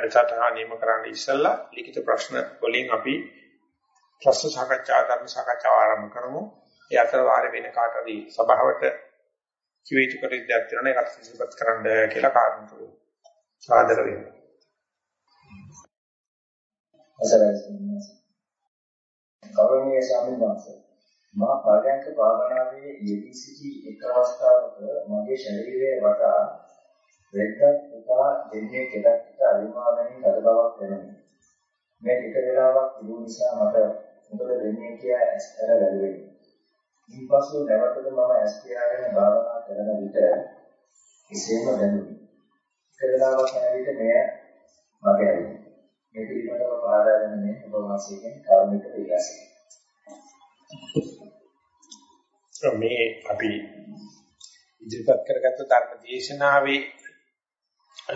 වැඩසටහන නියම කරන්න ඉස්සෙල්ලා ලිඛිත ප්‍රශ්න වලින් අපි ප්‍රශ්න සාකච්ඡා ධර්ම සාකච්ඡාව ආරම්භ කරමු. ඒ අතර වාරේ වෙන කාටරි සභාවට කිවිතු කටයුතු දෙයක් තියෙනවා ඒකට සිසිපත් කරන්න කියලා කාරණා සාදර වෙනවා. ගෞරවනීය ස්වාමීන් වහන්සේ මා පාරයන්ක භාවනාවේ යෙදී සිටි එක් අවස්ථාවක මගේ ශරීරයේ වටා වෙද්දක් පුතා දෙන්නේ කෙලක්ට අලිමාවෙන් තද බවක් දැනුනි. මේ ටික වේලාවක් තිබුණ නිසා මට මොකද වෙන්නේ කියලා ඇස්තර වැළුවේ. ඊපසු නැවතද මම ඇස් පියාගෙන භාවනා කරන විට එසේම දැනුනි. ටික වේලාවක් යන විට මෙය මගේ ඇවිත්. මේ පිළිබඳව පාදා දෙන මේ ඔබ වාසියෙන් කාර්මික ඉලසයි. මේ අපි ඉදිරිපත් කරගත්ත ධර්ම දේශනාවේ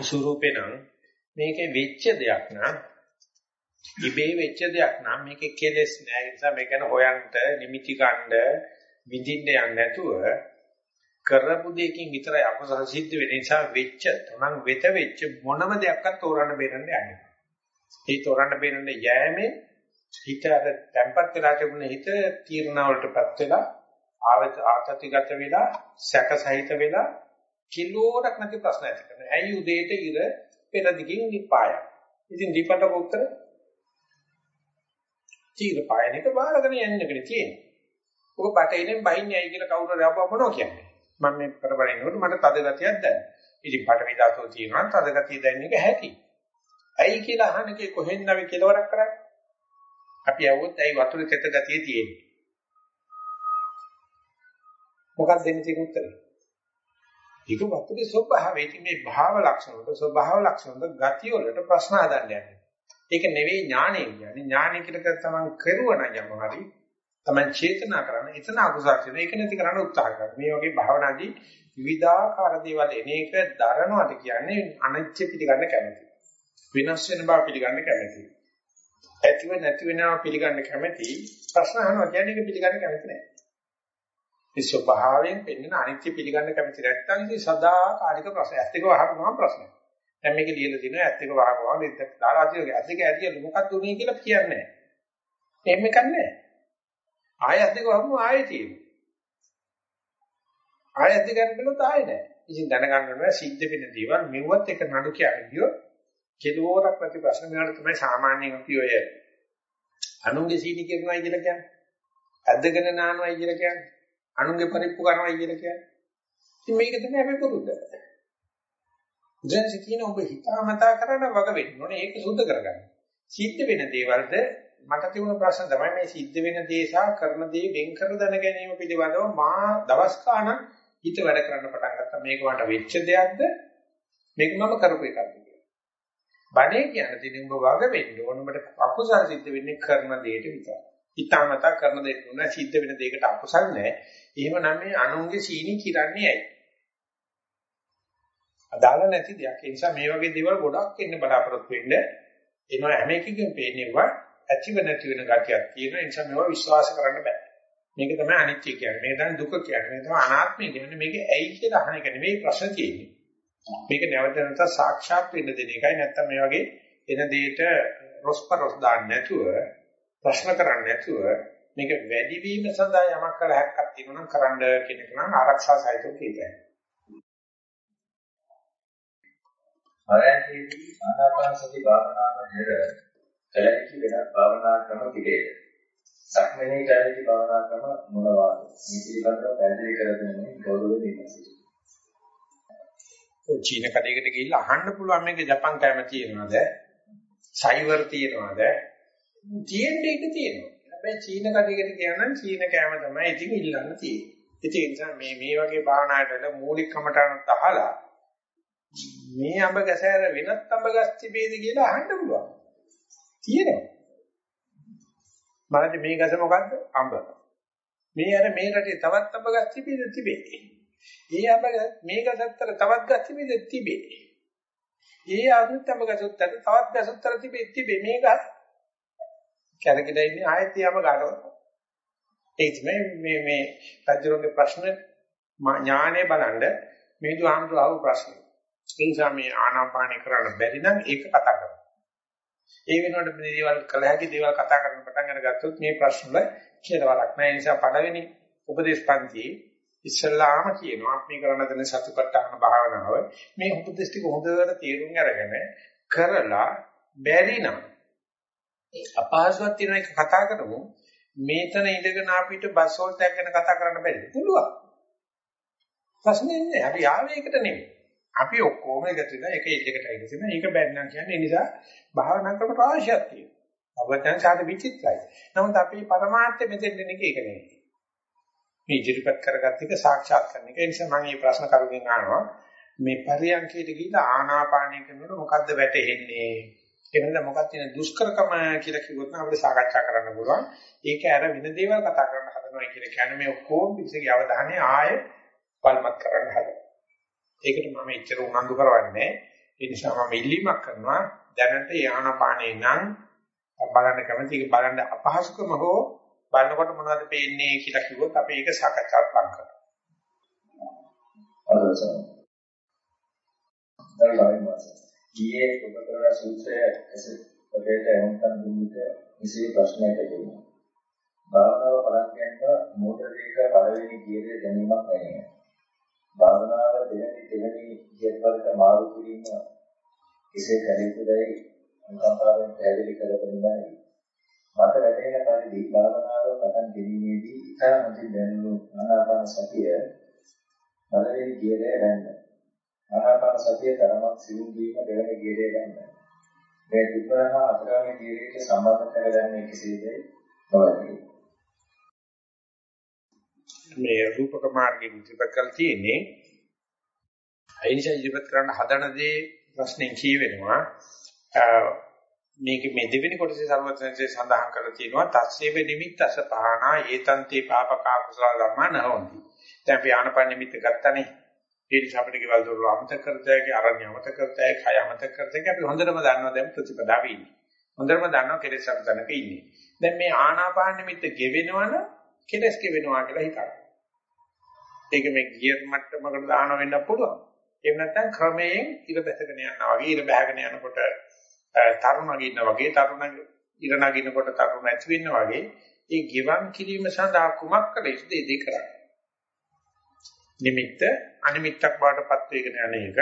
ස්වරූපේ නම් මේකේ වෙච්ච දෙයක් නම් ඉබේ වෙච්ච දෙයක් නම් මේකේ කෙලෙස් නෑ ඒ නිසා මේක හොයන්ට නිමිති ගන්න විඳින්න යන්නේ නැතුව කරපු දෙයකින් විතරයි අකුසල සිද්ධ වෙන නිසා වෙච්ච තමන් වෙත වෙච්ච මොනම දෙයක්වත් තෝරන්න බේරන්න යන්නේ. ඒ තෝරන්න බේරන්න යෑමේ හිත අර tempat වෙලා තිබුණ හිත තීරණ වලටපත් වෙලා ආවත ආතතිගත වෙලා සැක සහිත වෙලා කිලෝරක් නැති ප්‍රශ්න ඇති කරනවා. ඇයි උදේට ඉර පෙර දිගින් නිපාය. ඉතින් දීපට උත්තර තීර පායන එක බාරගෙන යන්නකනේ තියෙන්නේ. ඔක බටේනෙන් බහින්නේ ඇයි කියලා කවුරු රවව මොනෝ කියන්නේ. මම මේ කරබලිනකොට මට තද ගතියක් දැනෙනවා. ඉතින් පටවි ධාතුව තියෙනවා තද ගතිය දැනෙන එක හැටි. ඇයි කියලා අහන්නකේ කොහෙන් නැවි කෙලවරක් කරන්නේ? අපි ඇහුවොත් ඇයි වතුරේ තෙත ගතිය තියෙන්නේ? මොකක්ද දෙන්නේ තියෙන උත්තරේ? ඒක වතුරේ ස්වභාවය. ඉතින් මේ භාව ලක්ෂණ වලට ස්වභාව ලක්ෂණ වලට ගතිය වලට ප්‍රශ්න හදන්න යන්නේ. ඒක නෙවෙයි ඥානය කියන්නේ. ඥානය කියලා තමන් කරුවන යම හරි තමන් චේතනා කරන එතන අකුසල් තියෙන ඒක නැති කරන්න උත්සාහ කරනවා. මේ වගේ භාවනාදී විවිධාකාර දේවල් එන එක දරනවාට කියන්නේ අනිච්ච පිළිගන්න කැමති. වෙනස් වෙන බව පිළිගන්න කැමති. ඇතිව නැති වෙනවා පිළිගන්න කැමති. ප්‍රශ්න අහනවා කියන්නේ ඒක පිළිගන්න කැමති නැහැ. මේ ස්වභාවයෙන් පෙන්වන අනිත්‍ය පිළිගන්න කැමති නැත්නම් ඉතින් සදාකාලික ප්‍රශ්න. ඇත්ත එක වහපුවම ප්‍රශ්නයක්. දැන් මේක ලියලා දිනවා ඇත්ත එක වහපුවම දෙයක් දාලා තියෙනවා. ඇත්ත එක ඇතිය මොකක්ද උනේ කියලා කියන්නේ නැහැ. එහෙම කන්නේ. ආයෙ ඇත්ත එක වහපුවම ආයෙ තියෙනවා. ආයෙ ඇත්ත ගන්න බැලුවොත් ආයෙ නැහැ. ඉතින් දැනගන්න ඕනේ සිද්ධ වෙන දේවල් මෙව්වත් එක නඩු කියන්නේ ගියොත් කෙලවරක් නැති ප්‍රශ්න වලට තමයි සාමාන්‍යයෙන් අපි ඔය අනුන්ගේ සීනි කියනවායි කියලා කියන්නේ. ඇද්දගෙන නානවායි කියලා කියන්නේ. අනුන්ගේ පරිප්පු කරනවායි කියලා කියන්නේ. ඉතින් මේක තමයි අපි පුරුද්ද. දැන් කියන ඔබ හිතාමතා කරන වග වෙන්න ඕනේ ඒක සුද්ධ කරගන්න. සිද්ධ වෙන දේවල්ද මට තිබුණ ප්‍රශ්න තමයි මේ සිද්ධ වෙන දේ සහ කරන දේ වෙන් කර දැන ගැනීම පිළිබඳව මා දවස් ගාණක් හිත වැඩ කරන්න පටන් ගත්තා. මේක මට වෙච්ච දෙයක්ද? මේක මම කරපු එකක්ද කියලා. බණේ කියන දේ උඹ වග වෙන්න ඕන උඹට අකුසල සිද්ධ වෙන්නේ කරන දෙයට විතරයි. හිතාමතා කරන දෙයක් නුන සිද්ධ වෙන දෙයකට අකුසල් නැහැ. එහෙමනම් මේ අනුන්ගේ සීනි කිරන්නේ ඇයි? අදාළ නැති දෙයක්. ඒ නිසා මේ වගේ දේවල් ගොඩක් එන්න බලාපොරොත්තු වෙන්න එනවා හැම එකකින් පේන්නේවා ඇතිව නැති වෙන ගතියක් තියෙන නිසා මේවා විශ්වාස කරන්න බෑ. මේක තමයි අනිත්‍ය කියන්නේ. මේක තමයි දුක කියන්නේ. මේක තමයි අනාත්මය කියන්නේ. මේක ඇයි කියලා අහන එක නෙමෙයි ප්‍රශ්න තියෙන්නේ. මේක නැවත නැවත සාක්ෂාත් වෙන්න දෙන එකයි නැත්තම් මේ වගේ එන දෙයට රොස්පරොස් දාන්න නැතුව ප්‍රශ්න කරන්නේ නැතුව මේක වැඩි වීම සඳහා යමක් කළ හැක්කක් තියෙනවා නම් කරන්න කියන එක නම් ආරක්ෂා සහිතව කියතයි. ආයතනයේදී ආනාපාන සති භාවනාව පෙර කලකි වෙනත් භාවනා ක්‍රම පිළිගන්න. සක්මනේ කලකි භාවනා ක්‍රම මොනවාද? මේ පිළිබඳව පැහැදිලි කර දෙන්නේ ගෞරවයෙන් ඉල්ලනවා. චීන කඩේකට ගිහිල්ලා අහන්න පුළුවන් මේක ජපන් කෑම තියෙනවද? සයිවර් තියෙනවද? තියෙන්නේ එක තියෙනවා. හැබැයි චීන කඩේකට කියනනම් චීන කෑම තමයි ඉතින් ඉල්ලන්න තියෙන්නේ. ඉතින් ඒ නිසා මේ මේ වගේ භාවනාවකට මූලික කමටහනක් අහලා මේ අඹ ගස ඇර වෙනත් අඹ ගස් තිබේද කියලා අහන්න පුළුවන්. තියෙනවා. මරද මේ ගස මොකද්ද? අඹ. මේ අර මේ රටේ තවත් අඹ ගස් තිබේද තිබේ. ඒ අඹ මේ ගස් අතර තවත් ගස් තිබේද තිබේ. ඒ අඳුත් අඹ ගස් උත්තර තවත් ගස් උත්තර තිබේ තිබේ මේ ගස් කැරකිලා ඉන්නේ ආයෙත් යම ගන්නව. ඒ තමයි මේ මේ රජුගේ ප්‍රශ්න ඥානය බලන්න මේදු ආම්තු ආව ප්‍රශ්නේ. ඒ නිසා මේ ආනාපානය කරන්න බැරි නම් ඒක කතා කරමු. ඒ වෙනුවට මේ දේවල් කළ හැකි දේවල් කතා කරන්න පටන් අරගත්තොත් මේ ප්‍රශ්න වල කෙලවරක් නැහැ. ඒ නිසා පළවෙනි උපදේශ පන්තියේ ඉස්සල්ලාම කියනවා අපි කරන දන සතිපට්ඨාන භාවනාව මේ උපදේශ ටික හොඳට තේරුම් අරගෙන කරලා බැරි නම් අපහසුවක් තියෙන එක කතා කරමු. මේතන ඉඳගෙන අපිට බස් හෝල්ට් එකක් ගැන කතා කරන්න බැරිද? පුළුවන්. ප්‍රශ්නේ නැහැ අපි ආවේගයකට නෙමෙයි. අපි ඔක්කොම එකතු වෙලා එක ඉලෙකට එකතු වෙනවා ඒක බැන්නම් කියන්නේ ඒ නිසා භාවනා ක්‍රම රාශියක් තියෙනවා. අවතන් සාද විචිත්‍රයි. නමුත් අපි પરමාර්ථය මෙතෙන් දෙන එක ඒක නෙමෙයි. මේ ඉදිරිපත් කරගත්ත එක සාක්ෂාත් කරන එක. ඒ නිසා මම මේ ප්‍රශ්න කරුගෙන් අහනවා. මේ පරියන්කයට ගිහිලා ආනාපානය කරනකොට මොකද්ද වැටෙන්නේ? එහෙනම් මොකක්ද තියෙන දුෂ්කරකම කියලා කිව්වොත් නම් අපිට සාකච්ඡා කරන්න පුළුවන්. ඒක ඇර වෙන දේවල් කතා කරන්න හදනවා කියලා කියන්නේ මේ ඔක්කොම පිටසගේ අවධානය ආය වල්මත් කරන්න හදනවා. ඒකට මම එච්චර උනන්දු කරවන්නේ ඒ නිසා මම ඉල්ලීමක් කරනවා දැනට ආනාපානේ නම් බලන්න කැමති ඒක බලන්න අපහසුකම හෝ බලනකොට මොනවද පේන්නේ කියලා කිව්වොත් අපි ඒක සාකච්ඡාවට ලං කරනවා. අරසන. දැන් මාස. ඊයේ ඔබතර සූත්‍රය ඇසෙට එන්කම් දුන්නට විශේෂ ප්‍රශ්නයක් ඇතිවෙනවා. භාවනාව පරක්යන්ව මෝටර එක පළවෙනි ගියරේ දැනීමක් නැහැ. භාවනාව දෙවෙනි දෙවෙනි ගියර් වලට මාරු කිරීම කෙසේ කැරෙයිදයි අනුකම්පාවෙන් පැහැදිලි කරගන්නයි. මට වැටහෙන පරිදි භාවනාව පටන් ගැනීමේදී ඉතා හොඳින් දැනුණු ආනාපාන සතිය පළවෙනි ගියරේ ගන්න. ආනාපාන සතිය තරමක් සිවුම් වීම දෙවෙනි ගියරේ ගන්න. මේ දෙකම අතරමැද ගියරේට සම්බන්ධ කරගන්නේ කෙසේද? බලන්න. මේ රූපක මාර්ගයේ ඉදිරිපත් කළ තියෙන්නේ අයිනිසා ඉදිරිපත් කරන්න හදන දේ ප්‍රශ්නෙන් කියවෙනවා මේක මේ දෙවෙනි කොටසේ සර්වඥයන්සේ සඳහන් කරලා තියෙනවා තස්සේව නිමිත්තස පහනා ඒතන්තේ පාපකා කුසල ධර්මා නහොන්ති. දැන් අපි ආනපන නිමිත්ත ගත්තනේ. ඒ නිසා අපිට කෙවල් දොර අමතක කරතයි, අරණ්‍ය අමතක කරතයි, කය අමතක කරතයි අපි හොඳටම දන්නවා දැන් ප්‍රතිපදාවේ ඉන්නේ. හොඳටම දන්නවා කෙලෙස් අර්ධනක ඉන්නේ. දැන් මේ ආනාපාන නිමිත්ත ගෙවෙනවන කෙලස් ගෙවෙනවා කියලා හිතන්න. ඒක මේ ගියර් මට්ටමකට දාන වෙන්න පුළුවන්. එහෙම නැත්නම් ක්‍රමයෙන් ඉර බැසගෙන යනවා වගේ ඉර බැහැගෙන යනකොට තරුණ නගින්න වගේ තරුණ ඉර නගිනකොට තරුණ ඇති වෙන්න වගේ ඒ ගෙවන් කිරීම සඳහා කුමක් කළ යුතුද ඒ දෙක කරන්නේ. නිමිත්ත අනිමිත්තක් බාටපත් වේගෙන යන එක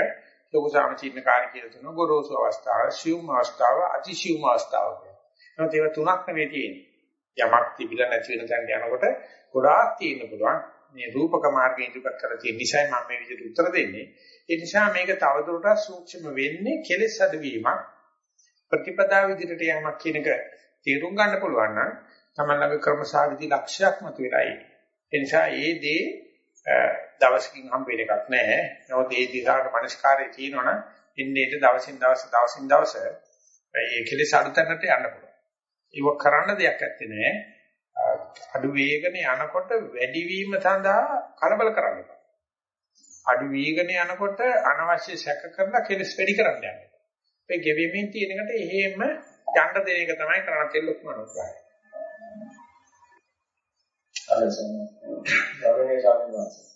ලොකු සාමචීන කාර්ය කියලා තුන ගොරෝසු අවස්ථාව, සියුම් අවස්ථාව, අතිසියුම් අවස්ථාව කියලා. එහෙනම් ඒවා තුනක් නෙවෙයි තියෙන්නේ. යමක් තිබිලා නැති වෙන තැනට යනකොට ගොඩාක් තියෙන්න පුළුවන්. මේ රූපක මාර්ගයෙන් ඉදිරිපත් කරලා තියෙන නිසා මම මේ විදිහට උත්තර දෙන්නේ. ඒ නිසා මේක තවදුරටත් සූක්ෂම වෙන්නේ කෙලෙස් අඩවීමක් ප්‍රතිපදා විදිහට යamak කියන එක තේරුම් ගන්න පුළුවන් නම් තමයි ළඟ ක්‍රමසාවිදි ලක්ෂයක් මතුවලා එන්නේ. ඒ නිසා ඒ දේ දවසකින් හම්බ වෙන එකක් නෑ. නමුත් ඒ දිහාට මනස්කාරය තියෙනවනම් ඉන්නේ දවසින් දවස දවසින් දවස ඒ කෙලෙස් අඩුතැනට යන්න පුළුවන්. ඒක කරන්න දෙයක් නැත්තේ නෑ. අඩු වේගන යනකොට වැඩි වීම සඳහා කලබල කරන්න එපා. අඩු වේගන යනකොට අනවශ්‍ය සැක කරලා කෙලස් වැඩි කරන්න යන්න. මේ ගෙවීමෙන් තියෙන එකට එහෙම යන්න දෙන එක තමයි කරන්න තියෙන ලොකුම අනුග්‍රහය. අලසන ගෞරවනීය ස්වාමීන් වහන්සේ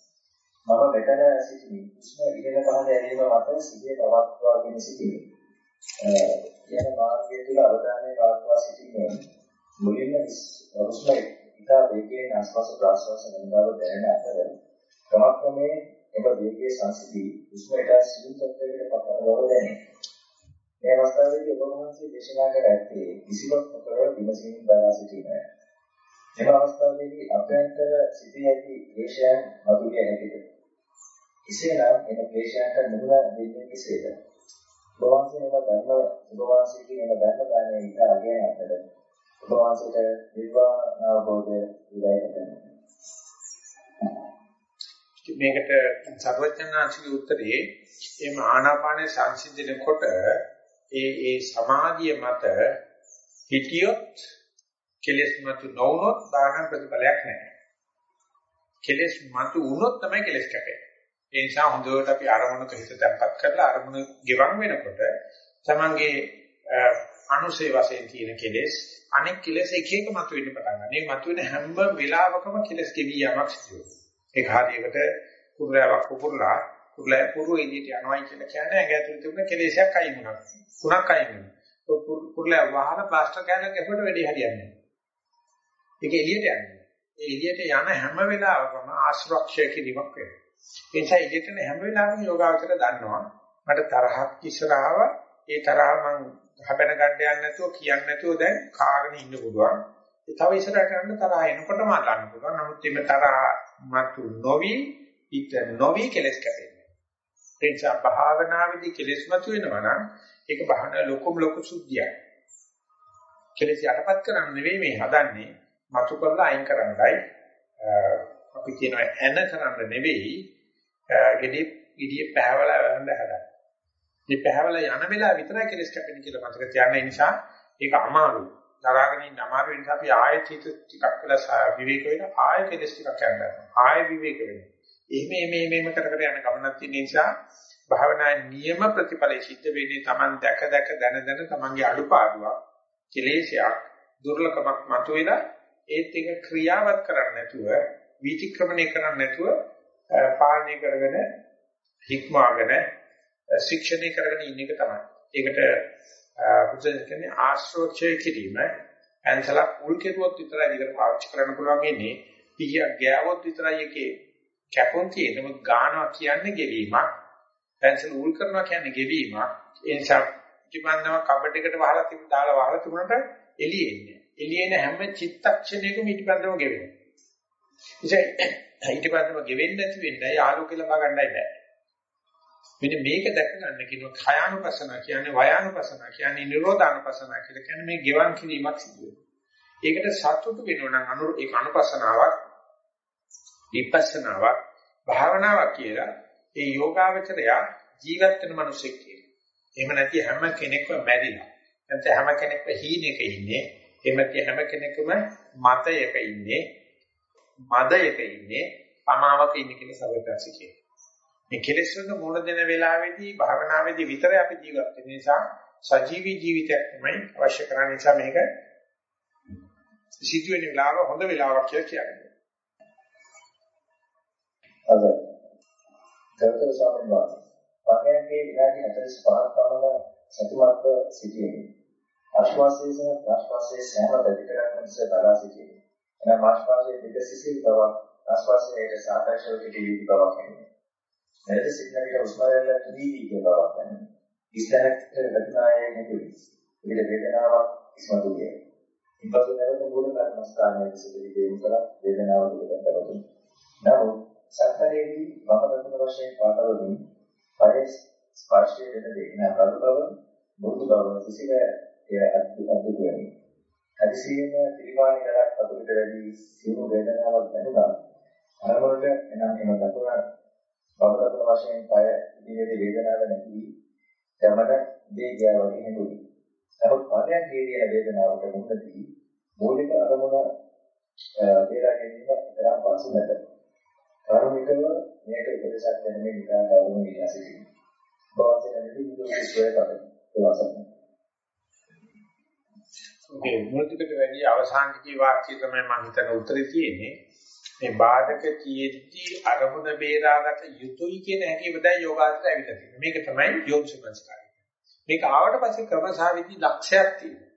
මම මෙතන සිටින්නේ උෂ්ණ ඉගෙන පහළ ඇරීම මත සිහිය පවත්වාගෙන සිටිනේ. යන මාර්ගය තුළ අවධානය පවත්වා සිටින්නේ මුලින්ම උෂ්ණ ඉතා වේගයෙන් ආස්වාස ප්‍රාශ්වාස ගංගාව දැනෙන අතර ක්‍රමක්‍රමයෙන් එම වේගයේ සංසිඳී උෂ්ණයට සිදු තත්ත්වයකට පත් බව දැනේ. මේ අවස්ථාවේදී ඔබ වහන්සේ දේශනා කර ඇත්තේ කිසිවක් නොකර විමසීම බලා සිටීමයි. මේ අවස්ථාවේදී අභ්‍යන්තර සිටී ඇති ක්ලේශයන් මතුවිය හැකිද? එසේනම් එම ක්ලේශයන්ට මුහුණ දෙන්නේ කෙසේද? ඔබ වහන්සේ එම ධර්ම ඔබ වහන්සේ කියන එම ධර්ම දානයේ ඉත අගයන අතර ඔබ වහන්සේට නිර්වාණ අවබෝධය උදායකයි. මේකට සර්වඥාන්සේගේ උත්තරේ එම ආනාපානේ සංසිඳනකොට ඒ ඒ සමාධිය මත හිටියොත් කෙලෙස් මතු නොවුනොත් බාහන ප්‍රතිඵලයක් නැහැ. කෙලෙස් මතු වුනොත් තමයි කෙලෙස් කැපෙන්නේ. ඒ නිසා හොඳට අපි අරමුණක හිත තැම්පත් කරලා අරමුණ ගෙවන් වෙනකොට තමන්ගේ අනුසේ වශයෙන් තියෙන කෙලෙස් අනෙක් කෙලෙස් එක එක මතුවෙන්න පටන් ගන්නවා. මේ මතුවෙන හැම වෙලාවකම කෙලෙස් ගෙවි යamak සිදු වෙනවා. ඒක හරියකට කුරුලෑවක් කුරුලා කුරුලෑ පුරු එළියට යනවායි කියලා කියන්නේ ඇඟ ඇතුළේ තිබුණ කෙලෙසයක් අයින් වෙනවා. තුනක් අයින් වෙනවා. කුරුල්ලා වහන ප්ලාස්ටර් කෑල්ලක් ගැහුවට වැඩි හරියන්නේ නැහැ. ඒක එළියට යන්නේ. ඒ එළියට යන හැම වෙලාවකම ආශ්‍රක්ෂය කිරීමක් වෙනවා. ඒ නිසා එළියට යන හැම වෙලාවෙම යෝගාවචර දන්නවා මට තරහක් ඉස්සරහව ඒ තරහ මං හැබැන ගන්න යන්නේ නැතුව කියන්නේ නැතුව දැන් කාගෙන ඉන්න පුළුවන්. ඒ තව ඉස්සරහට යන්න තරහ එනකොටම අල්ලන්න පුළුවන්. නමුත් මේ තරහ මතු නොවි ඉත නොවි කෙලස් කැපෙන්නේ. ඒ නිසා භාවනාවේදී කෙලස් මතු වෙනවා නම් ඒක භාවනා ලොකුම ලොකු සුද්ධියක්. කෙලස් යටපත් කරන්න නෙවෙයි මේ හදන්නේ මතු කරලා අයින් කරන්නයි අපි කියනවා එන කරන්න නෙවෙයි ගෙඩි ඉදිය පැහැවලා වරන්ද හදන්න. මේ පැහැවලා යන වෙලාව විතරයි කෙලස් කැපෙන්නේ කියලා මතක තියාගන්න නිසා ඒක අමාරුයි. දරාගෙන ඉන්න අමාරු නිසා අපි ආයෙත් හිත ටිකක් වෙලා විවේක වෙන ආයෙ කෙලස් ටිකක් යනවා. ආයෙ විවේක වෙනවා. එහෙම මේ මේම කර කර යන ගමනක් තියෙන නිසා භාවනා නියම ප්‍රතිඵලයේ සිද්ධ වෙන්නේ Taman දැක දැක දන දන Tamanගේ අඩුපාඩුවක් කෙලේශයක් දුර්ලභමක් මතුවෙලා ඒත් එක ක්‍රියාවත් කරන්නේ නැතුව විචක්‍රමණය කරන්නේ නැතුව පාලනය කරගෙන හික්මාගෙන ශික්ෂණය කරගෙන ඉන්න එක තමයි. ඒකට බුදුන් කියන්නේ ආශ්‍රෝක්ෂය කිරීම ඇන්සලක් උල් කෙරුවොත් විතරයි ඒකට පාවිච්චි කරන්න පුළුවන් ඉන්නේ. පිහියක් ගෑවොත් විතරයි ඒකේ කැපොන් තියෙනම ගානවා කියන්නේ ගෙවීමක්. පැන්සල් උල් කරනවා කියන්නේ ගෙවීමක්. ඒ නිසා කිපන්දම කබඩ් එකට වහලා තිබු දාලා වහලා තිබුණට එළියේ ඉන්නේ. එළියේ නැ හැම චිත්තක්ෂණයකම ඊටපන්දම ගෙවෙනවා. ඉතින් ඊටපන්දම ගෙවෙන්නේ නැති වෙන්නේ ආලෝකය ලබා ගන්නයි බෑ. මෙන්න මේක දැක ගන්න කියනවා khයානුපසන කියන්නේ වයානුපසන කියන්නේ නිරෝධානුපසන කියලා කියන්නේ මේ ගෙවන් කිරීමක් සිදු වෙනවා. ඒකට සතුටු වෙනවා නම් අනු ඒක අනුපසනාවක් විපස්සනාවක් භාවනාවක් කියලා ඒ යෝගාවචරය ජීවත් වෙන මිනිසෙක් කියනවා. එහෙම නැති හැම කෙනෙක්ම මැරිලා. නැත්නම් හැම කෙනෙක්ම හීනෙක ඉන්නේ. එහෙම නැති හැම කෙනෙක්ම මතයක ඉන්නේ. මදයක ඉන්නේ. පමාවක ඉන්නේ කියලා සබදාසි කියනවා. මේ කෙලෙස් වල මොන දෙන වෙලාවේදී භාවනාවේදී විතරයි අපි ජීවත් වෙන නිසා සජීවී ජීවිතයක් තමයි අවශ්‍ය කරන නිසා මේක සිදුවෙන වෙලාව හොඳ වෙලාවක් කියලා කියන්නේ. අද ගරුතර ස්වාමීන් වහන්සේ පරයන්ගේ විනාඩි 45ක් පමණ සතුටව සිටියේ. ආශ්වාසයේ සහ ප්‍රාශ්වාසයේ සෑම දෙකකටම මිස බලා සිටියේ. එනම් ආශ්වාසයේ දෙක සිසිල් බවක් ආශ්වාසයේ සාපේක්ෂව සිටින බවක් එන්නේ. නැවත සිටින විට හුස්ම රැල්ල තුනී වී ගිය බවක් දැනෙනවා. ඉස්තනක් වැටුණායේ නැතිවි. විවිධ වේදනාවක් ඉස්මතු වේ. ඉන්පසු නැවත මූල කර්මස්ථානයේ සිටින දේවසල වේදනාව පිළිබඳව. නමුත් සක්මනේදී වම දකුණ වශයෙන් පාදවලින් පය ස්පර්ශය වෙන දෙකින අරදු බව මුරුදු බව කිසිල එය අද්භූත අද්භූත වෙමි. හදිසියෙම ත්‍රිමාණි කරක් අතුරට වැඩි සියුම් වේදනාවක් දැනුණා. අරමුණට එනම් එම දකුණ වම දකුණ වශයෙන් පය ඉදිරියේ වේදනාවක් නැති ගමන දේ ගියා වගේ නෙළුයි. නමුත් පරයන් කීරිය වේදනාවට මුහුණදී මූලික අරමුණ බේරා ගැනීම තරම් පසු නැත. කාර්මිකව මේක උපදේශයක් දෙන මේ විකාර ගෞරවණීය ඉලා සිටිනවා. බවන්සේ නැති විදිහට ඉස්සරහ කරේ. ඒවාසක්. මේ මුලිකට වැඩි අවසාන කී වාක්‍යය තමයි මම හිතන උත්තරේ තියෙන්නේ. මේ බාධක තියෙද්දි අරමුණ බේරාගත යුතුයි කියන හැකියවදයි යෝගාචරය ඇවිල්ලා තියෙනවා. මේක තමයි යෝගසුපංස්කාරය. මේක ආවට පස්සේ ක්‍රමසාවිදි ලක්ෂයක් තියෙනවා.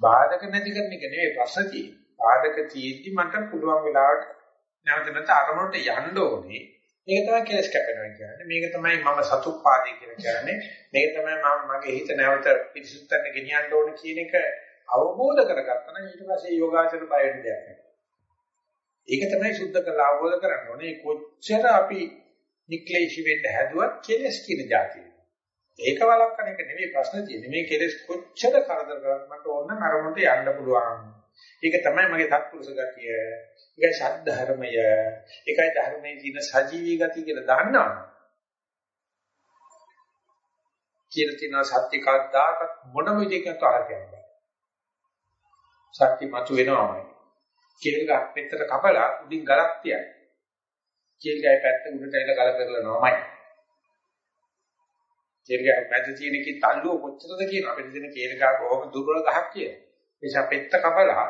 බාධක නැති කරන එක නෙවෙයි ප්‍රශ්න තියෙන්නේ. බාධක තියෙද්දි මට පුළුවන් වෙලාවට නැවත නැවත අරමුණට යන්න ඕනේ. මේක තමයි කෙලස් කැපෙනවා කියන්නේ. මේක තමයි මම සතුප්පාදේ කියලා කියන්නේ. මේක තමයි මම මගේ හිත නැවත පිරිසුදුතන ගෙනියන්න ඕනේ කියන එක අවබෝධ කරගත්තා නම් ඊට පස්සේ යෝගාචර බය වෙන දෙයක් නෑ. ඒක තමයි සුද්ධ කරලා අවබෝධ කරගන්න ඕනේ. කොච්චර අපි නික්ලේශී වෙන්න හැදුවත් කෙලස් කියන જાතිය. ඒක වළක්වන එක නෙවෙයි ප්‍රශ්න තියෙන්නේ. මේ කෙලස් කොච්චර කරදර කරත් මට ඕන නරමුණට යන්න පුළුවන්. ඒක තමයි මගේ තත්පුරුෂ ගතිය. ඒකයි ශබ්ද ධර්මය. ඒකයි ධර්මයේ තියෙන සජීවී ගතිය කියලා දන්නවා. කියලා තියෙන සත්‍ය කද්දාකත් මොනම විදිහකට අරගෙන. සත්‍ය මතු වෙනවාමයි. කේල් ගහ පෙත්තට කපලා උඩින් ගලක් තියයි. කේල් ගහේ පැත්ත උඩට ඇවිල්ලා ගල පෙරලනවාමයි. කේල් ගහ මැද තියෙන කී තල්ලුව කොච්චරද කියන අපිට දෙන කේල් ගහ කොහොම දුර්වල ගහක් කියන. ඒ නිසා පෙත්ත කපලා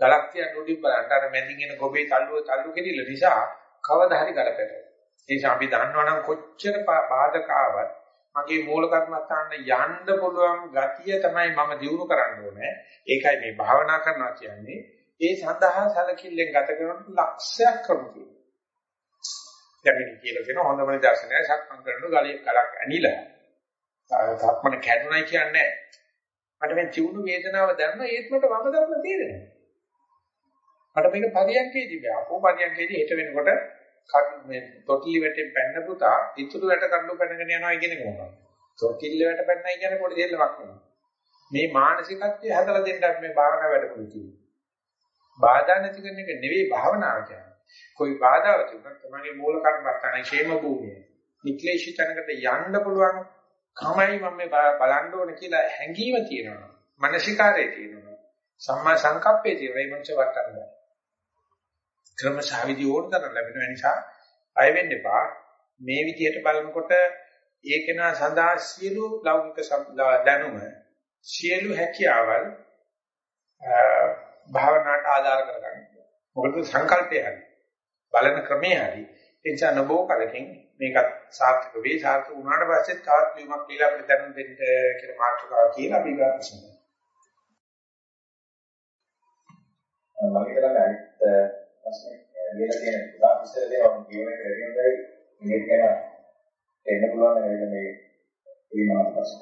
ගලක් තියන්න උඩින් බලන්න අර මැදින් එන ගොබේ තල්ලුව තල්ලු කෙරිල්ල නිසා කවදා හරි ගල පෙරලෙනවා. ඒ නිසා අපි දන්නවා නම් කොච්චර බාධක ආවත් මගේ මූල කර්මස්ථානට යන්න පුළුවන් ගතිය තමයි මම දිනු කරන්න ඕනේ. ඒකයි මේ භාවනා කරනවා කියන්නේ. ඒ සඳහා සැලකිල්ලෙන් ගත කරන ලක්ෂයක් ක්‍රම තියෙනවා. දැන් මේ කියලා කියන හොඳම දර්ශනය සක්මන් කරනකොට ගලිය කලක් ඇනිලා. සක්මන කැඩුනයි කියන්නේ මට මේ චුණු වේදනාව දැනන ඒත් මට වම දරන තේරෙනවා. මට මේක පරියන්කේදී බෑ. අපෝ පරියන්කේදී හිට වෙනකොට මේ තොටිලි වැටෙන් පැන්න පුතා ඉතුරු වැට කඩු පැනගෙන යනවා කියන එක මොනවද? තොටිලි වැට පැන්නයි කියන්නේ පොඩි දෙල්ලමක් නෙවෙයි. මේ මානසිකත්වය හදලා දෙන්න අපි මේ භාවනා වැඩමුළු තියෙන්නේ. බාධා නැති කරන එක නෙවෙයි භාවනාව කියන්නේ. કોઈ බාධාවක් තිබුණා තමයි මූල කර්මස්ථානයි ෂේම භූමිය. නික්ලේශී තැනකට යන්න පුළුවන් කමයි මම මේ බලන්න ඕන කියලා හැඟීම තියෙනවා. මානසිකාරය තියෙනවා. සම්මා සංකප්පේ තියෙනවා. ඒ මොන්ච වටන්න බෑ. ක්‍රමශාවිදි ඕනතර ලැබෙන නිසා අය වෙන්න එපා. මේ විදිහට බලනකොට ඒකේනා සඳහා සියලු ලෞකික දැනුම සියලු හැකියාවල් භාවනාවට ආධාර කරගන්න. මොකද සංකල්පය හරි. බලන ක්‍රමය හරි. ඒ නිසා නබෝ කලකින් මේකත් සාර්ථක වේ සාර්ථක වුණාට පස්සේ තවත් වීමක් කියලා අපිට දැනුම් දෙන්න කියලා මාතෘකාව කියලා අපි ගන්න ප්‍රශ්න. මම හිතනවා අනිත් ප්‍රශ්නේ ලියලා තියෙන පුරා විස්තර දේවල් කියන එක වැඩි හොඳයි. මේක ගැන එන්න පුළුවන් නේද මේ මේ මාත් ප්‍රශ්න.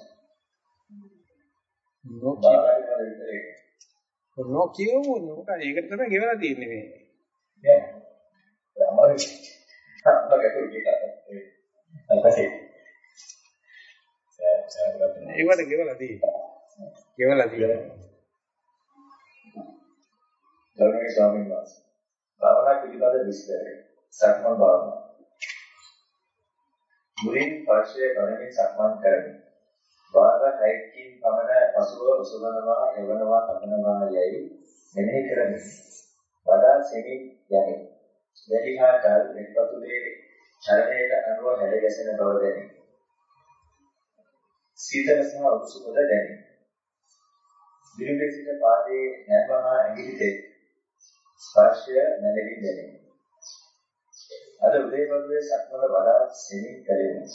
නොකියමු නෝක ඒකට තමයි ගෙවලා තියෙන්නේ මේ. නෑ. අමාරුයි. අපලගේ තුරු ඒකට ගෙවලා තියෙන්නේ. ගෙවලා තියෙන්නේ. ගෞරවනීය ස්වාමීන් වහන්සේ. භාවනා පිළිබඳ විස්තරය. සක්මන් භාවනාව. මුලින් පර්ශය ගණනින් සක්මන් කරමි. වාර 6කින් පමණ පසුව ඔසවනවා, එවනවා, තබනවා යයි මෙනෙහි කරමි. වඩා සෙමින් යමි. වැඩිහා කල දෙපතුලේ චලනයට අනුව හැඩ ගැසෙන බව දැනේ. සීතල සහ උණුසුමද දැනේ. දිරුවේ සිට පාදයේ නැවහා ඇඟිලි දෙක ස්පර්ශය නැගෙවි දැනේ. අද උදේවරුේ සක්මන වඩා සෙමින් කලෙමි.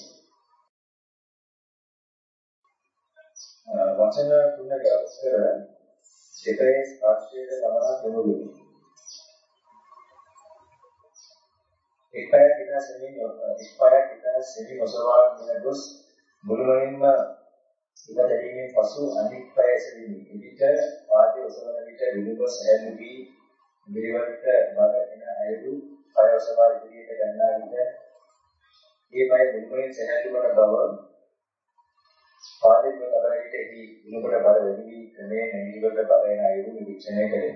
වචන තුන ගැස්කර සිතේ ස්පර්ශයේ ලබන කෙමුලු. එක්පය පිට සෙමින් එක්පය පිට සෙමින් ඔසවා කියන දොස් මුළුමනින්ම ඉත දැරීමෙන් පසු අනිත් පය සෙමින් පිට පාදයේ ඔසවන විට විදුබ සැහැල්ලු වී මෙලවට බරගෙන අයුරු පය ඔසවා ඉදිරියට ගන්නා විට ඒ පය මුළුමනින් සැහැල්ලු වන බව පාදයේ කරගෙන එහි විදුබට බර වැඩි වී ක්‍රමයෙන් ඇඟිලිවලට බර එන අයුරු නිරීක්ෂණය කෙරේ.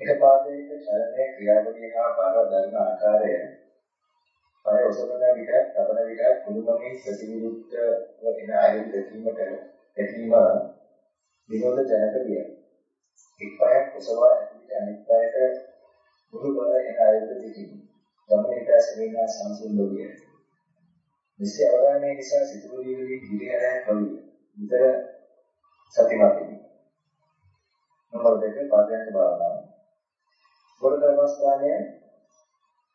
එක පාදයක චලනයේ ක්‍රියාවලිය හා බර දරන ආකාරය පය ඔසවන විට, තබන විට කුළුමනේ ප්‍රතිවිරුද්ධව එන අයුරු දැකීමට දැකීම විනෝද ජනක විය. එක් පයක් ඔසවා ඇතුළට අනෙක් පයට මුළු බර එන අයුරු දැකීම. ගමනට සෙමිනා සංසුන් විය. මෙසේ අවධානය නිසා සිතුවිලි වලින් හිරිහැරයක් නොවිය. විතර සතිමත් වෙමි. නම්බර් දෙක පාදයන්ට භාවනාව. වරද අවස්ථාවේ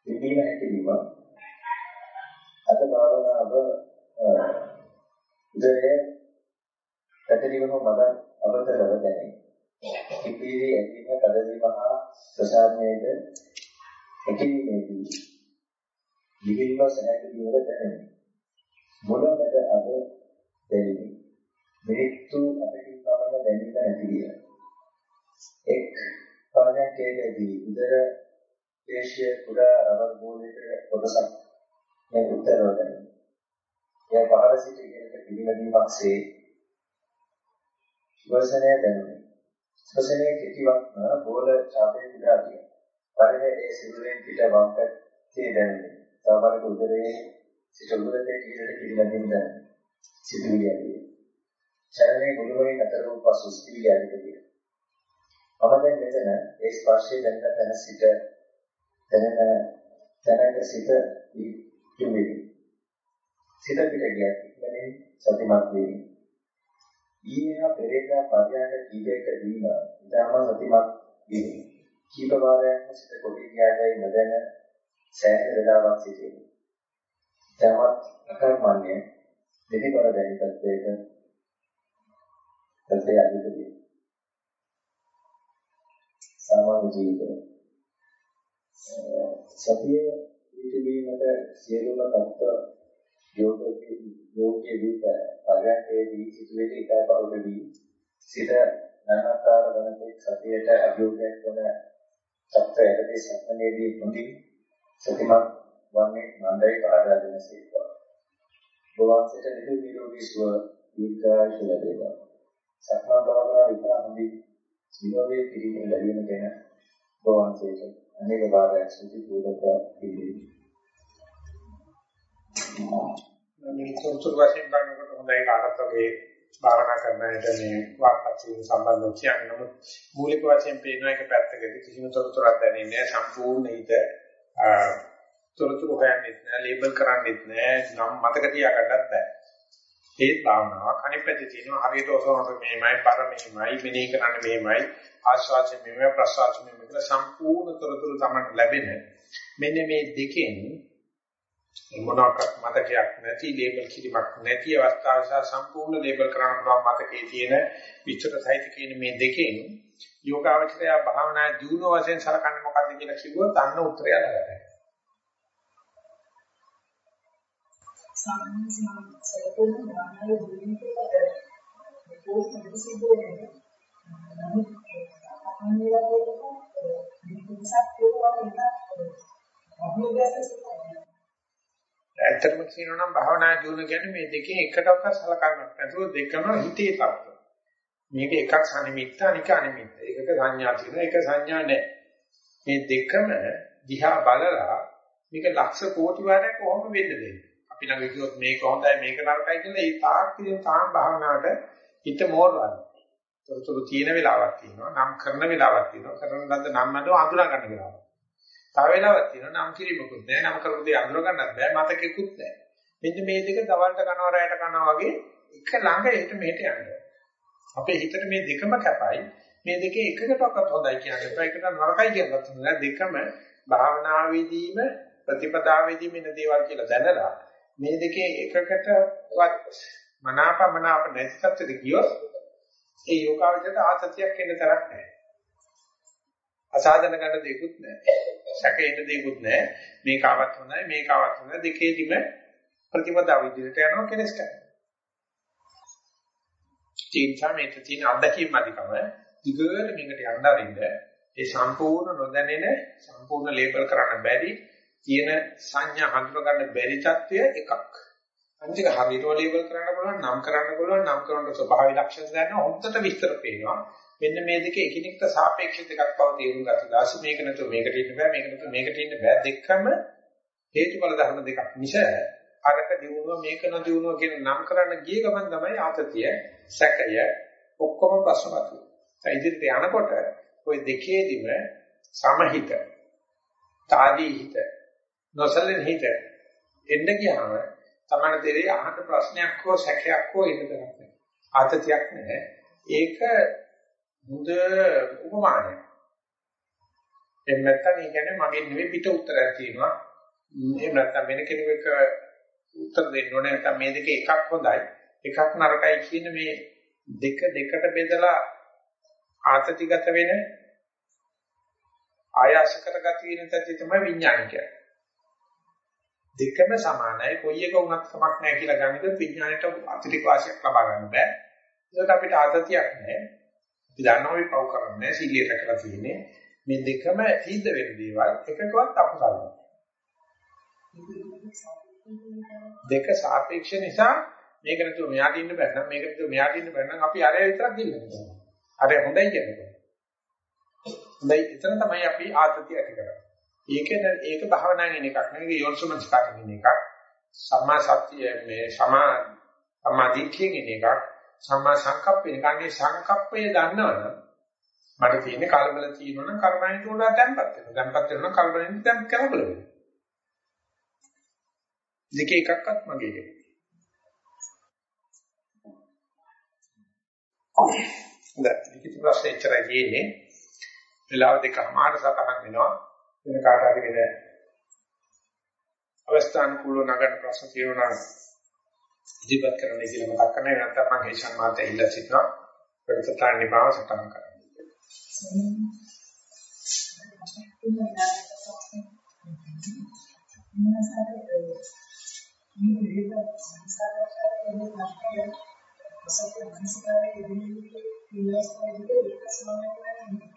විදීන හැකිලිම අද භාවනාව උදේ පැතිරීම මත අවතරව දැනේ. ඉපීදී ඇතිවන කඩවීම හා ප්‍රසාරණයද එකීමේදී විවිධ සැහැට දිවර දැනේ. මොනවද අද දැනෙන්නේ? මිනිත්තු අපිට පමණ දැනෙන්න නැති විය. එක් පාරයකදී උදර දේශීය කුඩා රබර් බෝලයක කොටසක් මේ උත්තරව දැනෙනවා. එය පහළ සිට ඉහළට පිළිවෙලීමක්සේ ශ්වසනය දැනුනේ. ශ්වසනයේ කෙටිවත්ම බෝල ඡාපයේ කුඩා විය. පරිවේ ඒ සිරුරෙන් පිට වම් පැත්තේ දැනුනේ. සමහරක උදරයේ සිට උදරයේ ඉහළට පිළිවෙලීම දැනුනේ. සිදුවිලි ඇතිවේ. චලනයේ මුළුමනින් අතර වූ පසු සිදුවිලි ඇතිවේ. මම දැන් මෙතන ඒ ස්පර්ශය දැනෙන තැන සිට දැනෙන තැනක සිට ඉන්නේ. සිත පිට ගියත් ඉක්මනින් සතිමත් වෙමි. ඊයේ පෙරේදා පර්යාය කීපයක දීම ඉතාම සතිමත් වෙමි. කීප වාරයක්ම සිත කොටි ගියාදයි නොදැන සෑහෙන වෙලාවක් සිටිමි. තමත් අකර්මණ්‍ය දෙහිවර දැනි තත්ත්වයක තත්ත්වය අධිකදී සාමාන්‍ය ජීවිතය සතිය පිටවීමට සියලුම තත්ත්ව යෝගයේ යෝගයේ විත පරයන්කේදී සිදුවෙන එකයි බරුවේදී සිත නනකාර වනතේ සතියට අභියෝගයක් වන තත්ත්වයකදී සම්මනේදී මුදින් සතිමත් වන්නේ නන්දයි පාදා දෙන සීක්වා. බෝවන්සට නිදු නිරෝගී සුව දීර්ඝායුෂ ලැබේවා. සක්මන් භාවනාව විතර හොඳින් විනෝදයේ පිළිගෙන ලැබීම ගැන බෝවන්සට අනේක වාරයක් සුදු පූර්වක පිළිගනි. මේ තොරතුරු වශයෙන් බලනකොට හොඳයි කාටත් වගේ භාවනා කරන විට මේ වාක්පත්යෙන් සම්බන්ධව කියන්නේ. නමුත් මූලික වශයෙන් පේන එක පැත්තකදී කිසිම තොරතුරක් දැනෙන්නේ නැහැ. සම්පූර්ණ හිත තොරතුරු හොයන්නෙත් නැහැ ලේබල් කරන්නෙත් නැහැ. නම් මතක තියාගන්නත් බෑ. ඒ භාවනාවක් අනිත් පැත්තේ තියෙනවා. හරියට ඔසවනකොට මෙහෙමයි පර මෙහෙමයි මෙනෙහි කරන්නේ මෙහෙමයි ආස්වාද මෙහෙමයි ප්‍රසවාස මෙහෙමයි කියලා සම්පූර්ණ තොරතුරු තමයි ලැබෙන මෙන්න මේ දෙකෙන් මොනවාක්වත් මතකයක් නැති ලේබල් කිරීමක් නැති අවස්ථාව සහ සම්පූර්ණ ලේබල් කරන්න පුළුවන් මතකයේ තියෙන විචතර සහිත කියන මේ දෙකෙන් යෝගාවචරය භාවනා දියුණුව වශයෙන් සලකන්නේ මොකක්ද කියලා කිව්වොත් අන්න උත්තරය ලැබෙනවා. සාමාන්‍ය සලකුණු ඥානය දිනුනට පොස් සිදුවෙන්නේ නමුත් අහන්නේලා කියන්නේ මේකක් කියනවා ඇත්තටම කියනවා නම් භාවනා ජීවන කියන්නේ මේ දෙකේ එකටවත් සලකන්නක් නැතුව දෙකම හිතේ තත්ත්ව. මේක එකක් සනිමිත්ත අනික අනිමිත්ත. ඒකට සංඥා තියෙනවා ඒක සංඥා නැහැ. මේ දෙකම දිහා බලලා මේක ලක්ෂ කෝටි වාරයක් කොහොම වෙන්න දෙන්නේ. අපි ළඟ කිව්වොත් මේක හොඳයි මේක නරකයි කියලා ඒ තාක් කියන තාම භාවනාවට හිත මෝරවන්න. තොරතුරු තියෙන වෙලාවක් තියෙනවා නම් කරන වෙලාවක් තියෙනවා කරන ලද්ද නම් මඩව අඳුනා ගන්න වෙලාවක්. තව වෙලාවක් තියෙනවා නම් කිරීමකුත් නැහැ නම් කරපු දේ අඳුර ගන්නත් බෑ මතකෙකුත් නැහැ. මෙන්න මේ දෙක දවල්ට කනවා රැයට කනවා වගේ එක ළඟ හිට මෙහෙට යනවා. අපේ හිතට මේ දෙකම කැපයි. මේ දෙකේ එකකටවත් හොඳයි කියන්නේ බෑ. එකට නරකයි කියනවත් නෑ. දෙකම භාවනාවේදීම ප්‍රතිපදාවේදීම ඉන්න දේවල් කියලා දැනලා මේ දෙකේ එකකටවත් මනාපමනාප නැති තත්ත්වෙට ගියොත් ඒ යෝගාවචරයට ආතතියක් එන්න තරක් නැහැ. අසාධන ගන්න දෙයක්වත් නැහැ. සැකේන්න දෙයක්වත් නැහැ. මේකාවත් හොඳයි මේකාවත් හොඳයි දෙකේදිම ප්‍රතිපදාව විදිහට යනවා කෙලස් කරනවා. තීන්සා මේක තියෙන අත්දැකීම් අධිකම දිගට මේකට යන්න අරින්න ඒ සම්පූර්ණ නොදැනෙන සම්පූර්ණ ලේබල් කරන්න බැරි තියෙන සංඥා හඳුන ගන්න බැරි தත්වය එකක්. අනිත් එක හරියට ලේබල් කරන්න පුළුවන් නම් කරන්න පුළුවන් නම් කරන ස්වභාවය ලක්ෂණ දැනන හොඳට විස්තර පේනවා. මෙන්න මේ දෙක එකිනෙකට සාපේක්ෂ දෙකක් බව තේරුම් ගත්ත දාසි මේක නැතුව මේකට ඉන්න බෑ මේක නැතුව මේකට ඉන්න බෑ දෙකම හේතුඵල ධර්ම දෙකක් මිස අරක දිනුව මේක නොදිනුව කියන නම් කරන්න ගිය ගමන් තමයි ආතතිය සැකය ඔක්කොම ප්‍රශ්න වතුන. ඒ ඉදිරියට යනකොට ওই දෙකේදිම සමහිත තාදී හිත නොසලෙන් හිත එන්න ගියාම තමයි තේරෙන්නේ අහන්න ප්‍රශ්නයක් හෝ සැකයක් හෝ එන්න දෙයක් නැහැ. ආතතියක් නැහැ. ඒක හොඳ උපමානයක්. එහෙම නැත්නම් ඒ කියන්නේ මගේ නෙවෙයි පිට උත්තරයක් තියෙනවා. එහෙම නැත්නම් වෙන කෙනෙකුට උත්තර දෙන්න ඕනේ නැත්නම් මේ දෙකේ එකක් හොඳයි එකක් නරකයි කියන මේ දෙක දෙකට බෙදලා ආතතිගත වෙන ආයාස කරගතිය වෙන තත්ත්වය තමයි විඥාන කියන්නේ. දෙකම සමානයි කොයි එක වුණත් කමක් නැහැ කියලා ගන්නද විඥාණයට අතිරික වාසියක් ලබා ගන්න බෑ. ඒකට අපිට ආතතියක් නැහැ. අපි දන්නවා මේ පව් කරන්නේ සීලිය රැකලා තියෙන්නේ. මේ දෙකම සිද්ධ වෙන දේවල් එකකවත් අකුසල දෙක සාපේක්ෂ නිසා මේක නැතුව මෙයාට ඉන්න බැහැ නම් මේක නැතුව මෙයාට ඉන්න බැහැ නම් අපි අරය විතරක් ඉන්නවා. අරය හොඳයි කියන්නේ. හොඳයි එතන තමයි අපි ආතතිය ඇති කරන්නේ. ඒකෙන් ඒක භාවනාවෙන් එකක් නෙවෙයි යෝනිසමස්කාරයෙන් එකක්. සම්මා සත්‍ය මේ සමා සමාධියෙන් එකක්. සම්මා සංකප්පේ කන්නේ සංකප්පය දන්නවනම් මට තියෙන්නේ කලබල තියෙනවනම් කර්මයන්ට උඩා තැම්පත් වෙනවා. තැම්පත් වෙනවා කලබලෙන් තැම්ප කලබල වෙනවා. දෙක එකක්වත් මගේ නෙවෙයි. දැන් ලිඛිත ප්‍රශ්න එච්චරයි තියෙන්නේ. වෙලාව දෙකමාර සතහන් වෙනවා. වෙන කාට හරි වෙන අවස්ථානුකූලව නගන ප්‍රශ්න තියෙනවා නම් ඉදිරිපත් කරන්න කියලා මතක් කරන්නේ නැත්නම් මම හේෂන් මාතේ ඉල්ල සිටිනවා වැඩසටහන් නිපාව සටහන් කරන්න. මේ විදිහට සංස්කාරයන් වල සත්‍ය මනසකාරයේ දෙන්නේ ඉන්වස්ට් එක සමානයි වෙන්නේ.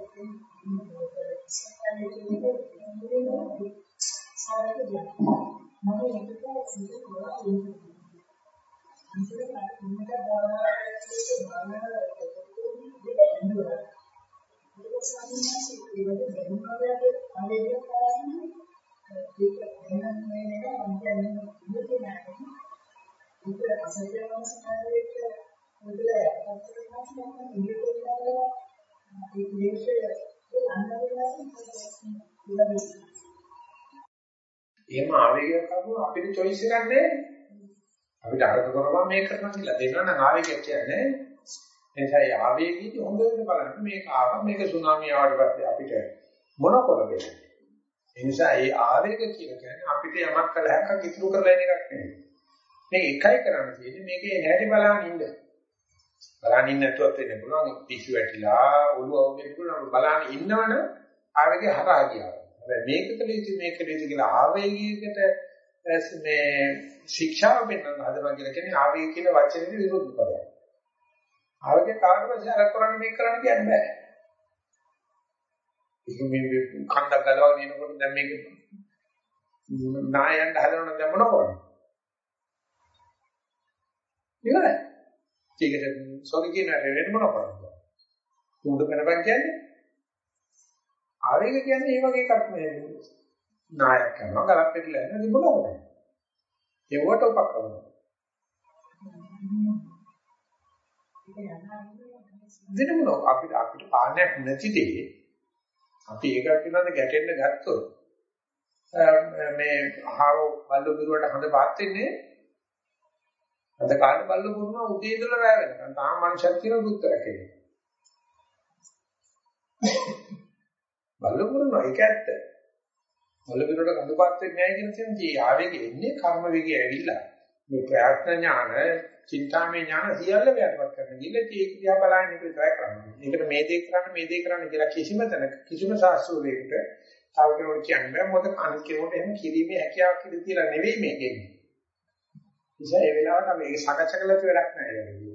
ආවේගයක් ආවම අපිට choice එකක් නැහැ. අපිට අරක කරපම් මේක කරනවා කියලා දෙනවා නම් ආවේගයක් කියන්නේ එනිසා ඒ ආවේගීදී හොඳට බලන්න. මේක ආවා. මේක සුනාමි ආවට පස්සේ අපිට මොන කරදද ඒ නිසා ඒ ආවේග කියලා කියන්නේ අපිට යමක් කළ හැකක් ඉතුරු කරලා ඉන්න එකක් නෙවෙයි මේ එකයි කරන්න තියෙන්නේ. මේකේ නැහැටි බලන්න ඉන්න. බලන්න ඉන්න නැතුවත් වෙන්න පුළුවන්. පිස්සු වැටිලා ඔළුව අවුගෙන පුළුවන්. බලන්න ඉන්නවනම් ආවේගය හරහා ගියා. හැබැයි මේක කළ යුතු මේක කළ යුතු කියලා ආවේගයකට මේ ශික්ෂාව වෙන්න හදනවා කියලා කියන්නේ ආවේගය කියන වචනේ විරුද්ධ කරයක් ආවගේ කාට පස්සේ අර කරන්න මේක කරන්න කියන්න බෑ. ඉතින් මේ කන්දක් ගලවගෙන එනකොට දැන් මේක නායයන්ට හදනවනම් දැන් මොන කරන්නේ? ඉවරයි. ඒකට සෝරි කියන වෙන මොන කරන්නේ? උඩ කරපන් කියන්නේ ආවේග කියන්නේ ඒ වගේ එකක් නෙවෙයි. නායක කරනවා ගලක් පිටලා එන මොන කරන්නේ? ඒවට උපක්‍රම. වෙනමුණු අපිට අපිට පාණයක් නැති දෙයේ අපි ඒකක් පිළිබඳ ගැටෙන්න ගත්තොත් මේ අහව බල්ලු පිරුවට හඳ පාත් වෙන්නේ අද කාලේ බල්ලු පුරුණ උදේ ඉඳලා රැ වෙනකන් තාම මනුෂ්‍යත් කියන දුක්තරක් එන්නේ බල්ලු පුරුණ ඒක ඇත්ත බල්ලු පිරුවට හඳ පාත් වෙන්නේ නැහැ කියන තැනදී ආවේගෙ එන්නේ කර්ම වේගය ඇවිල්ලා මේ ප්‍රාර්ථනා ඥාන චින්තාමය ඥාන සියල්ල ව්‍යාප්ත කරන ගිල්ල ඒක දිහා බලන්න එක විතරයි කරන්නේ. ඒකට මේ දේ කරන්න මේ දේ කරන්න කියලා කිසිම තැනක කිසිම ශාස්ත්‍රවලයකට තව කෙනෙකුට කියන්න බෑ. මොකද අනිත් කෙනෙකුට එහෙම කිරීමේ හැකියාවක් ඉඳී තියලා නෙවෙයි මේකෙන්නේ. නිසා ඒ වෙලාවට අපි ඒක සාකච්ඡා කළත් වැඩක් නැහැ.